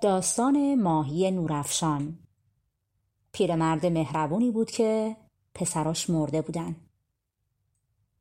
داستان ماهی نورافشان. پیرمرد مهربونی بود که پسراش مرده بودن.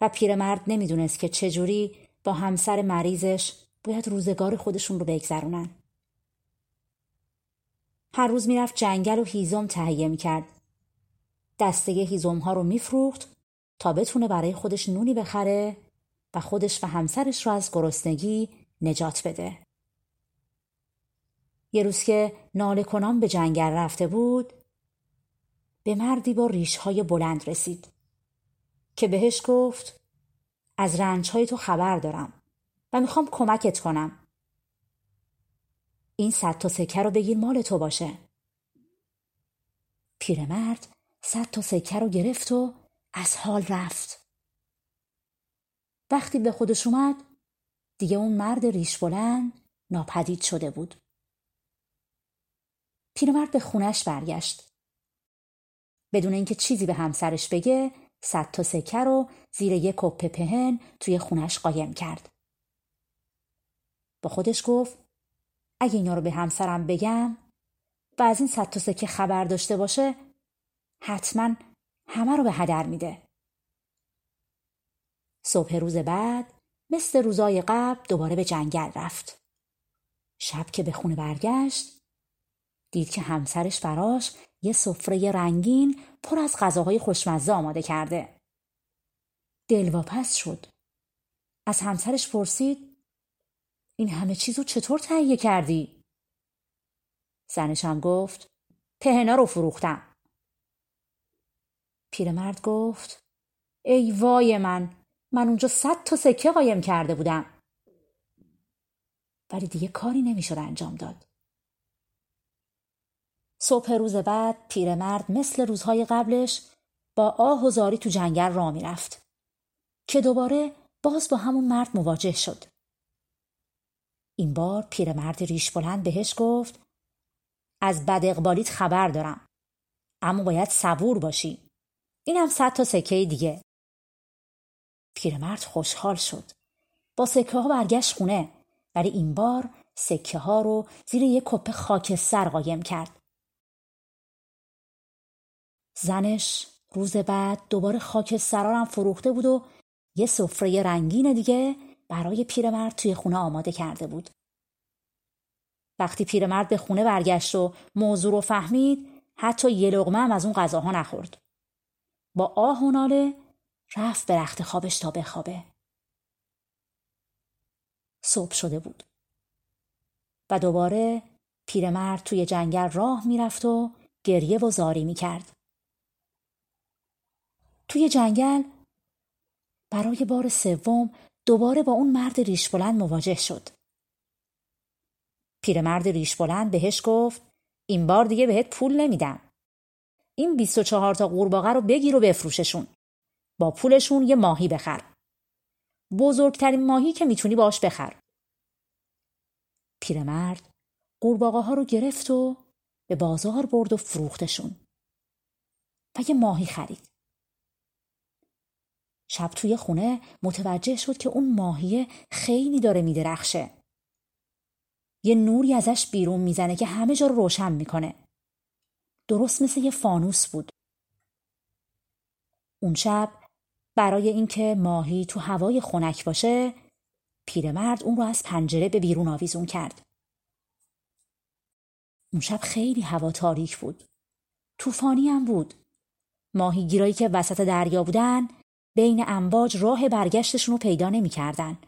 و پیرمرد نمی‌دونست که چجوری با همسر مریضش باید روزگار خودشون رو بگذرونن. هر روز می‌رفت جنگل و هیزم تهیه می‌کرد. دسته هیزم ها رو میفروخت تا بتونه برای خودش نونی بخره و خودش و همسرش رو از گرسنگی نجات بده. یه روز که ناله کنان به جنگل رفته بود به مردی با ریشهای بلند رسید که بهش گفت از رنجهای تو خبر دارم و می‌خوام کمکت کنم. این صد تا سکه رو بگیر مال تو باشه. پیرمرد صد تا سکه رو گرفت و از حال رفت. وقتی به خودش اومد دیگه اون مرد ریش بلند ناپدید شده بود. پیرمرد به خونش برگشت. بدون اینکه چیزی به همسرش بگه صد تا سکه رو زیر یک کپه پهن توی خونش قایم کرد. با خودش گفت اگه اینا رو به همسرم بگم و از این صد تا سکه خبر داشته باشه حتما همه رو به هدر میده. صبح روز بعد مثل روزای قبل دوباره به جنگل رفت. شب که به خونه برگشت دید که همسرش براش یه سفره رنگین پر از غذاهای خوشمزه آماده کرده. دلواپس شد. از همسرش پرسید این همه چیزو چطور تهیه کردی؟ زنش هم گفت پهنا رو فروختم. پیرمرد گفت ای وای من من اونجا صد تا سکه قایم کرده بودم. ولی دیگه کاری نمی‌شد انجام داد. صبح روز بعد پیرمرد مثل روزهای قبلش با آه و زاری تو جنگل را می‌رفت که دوباره باز با همون مرد مواجه شد. این بار پیرمرد ریش بلند بهش گفت از بد اقبالیت خبر دارم اما باید صبور باشی. اینم صد تا سکه دیگه. پیرمرد خوشحال شد. با سکه ها برگشت خونه ولی این بار سکه ها رو زیر یک کپه خاکستر قایم کرد. زنش روز بعد دوباره خاک سرارم فروخته بود و یه سفره رنگین دیگه برای پیرمرد توی خونه آماده کرده بود. وقتی پیرمرد به خونه برگشت و موضوع رو فهمید حتی یه لغمه هم از اون غذاها نخورد. با آه و ناله رفت به رخت خوابش تا بخوابه. صبح شده بود. و دوباره پیرمرد توی جنگل راه می‌رفت و گریه و زاری می‌کرد. توی جنگل برای بار سوم دوباره با اون مرد ریش بلند مواجه شد. پیرمرد ریش بلند بهش گفت این بار دیگه بهت پول نمیدم. این 24 تا قورباغه رو بگیر و بفروششون. با پولشون یه ماهی بخر. بزرگترین ماهی که می‌تونی باش بخر. پیرمرد قورباغه ها رو گرفت و به بازار برد و فروختشون. و یه ماهی خرید. شب توی خونه متوجه شد که اون ماهیه خیلی داره میدرخشه. یه نوری ازش بیرون می‌زنه که همه جا رو روشن می‌کنه. درست مثل یه فانوس بود. اون شب برای اینکه ماهی تو هوای خنک باشه پیرمرد اون رو از پنجره به بیرون آویزون کرد. اون شب خیلی هوا تاریک بود. طوفانی هم بود. ماهیگیرایی که وسط دریا بودن بین امواج راه برگشتشون رو پیدا نمی‌کردن.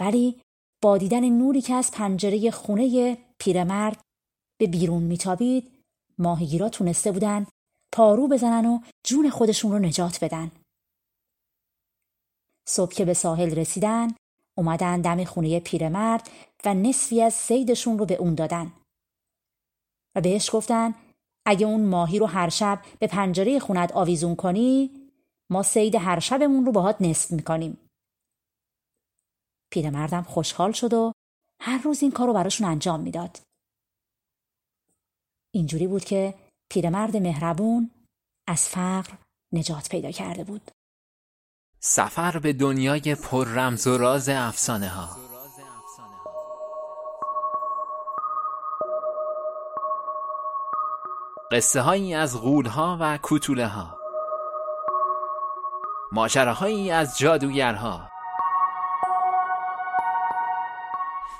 ولی با دیدن نوری که از پنجره خونه پیرمرد به بیرون میتابید ماهیگیرا تونسته بودن پارو بزنن و جون خودشون رو نجات بدن. صبح که به ساحل رسیدن اومدن دم خونه پیرمرد و نصفی از سیدشون رو به اون دادن و بهش گفتن اگه اون ماهی رو هر شب به پنجره خونت آویزون کنی ما سید هر شبمون رو باهات نصف می‌کنیم. پیرمردم خوشحال شد و هر روز این کار رو براشون انجام می‌داد. اینجوری بود که پیرمرد مهربون از فقر نجات پیدا کرده بود. سفر به دنیای پر رمز و راز افسانه ها قصه هایی از غول ها و کوتوله ها ماجراهایی از جادوگرها.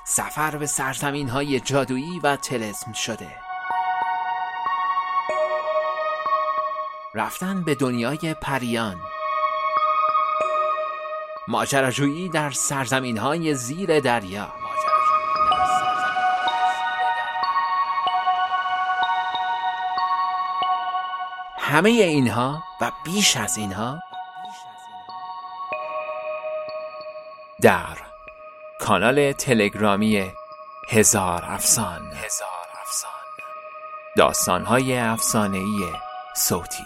سفر به سرزمین های جادویی و تلسم شده. رفتن به دنیای پریان. ماجراجویی در سرزمین های زیر دریا. همه اینها و بیش از اینها در کانال تلگرامی هزار افسان. هزار افسان. داستانهای افسانه‌ای صوتی.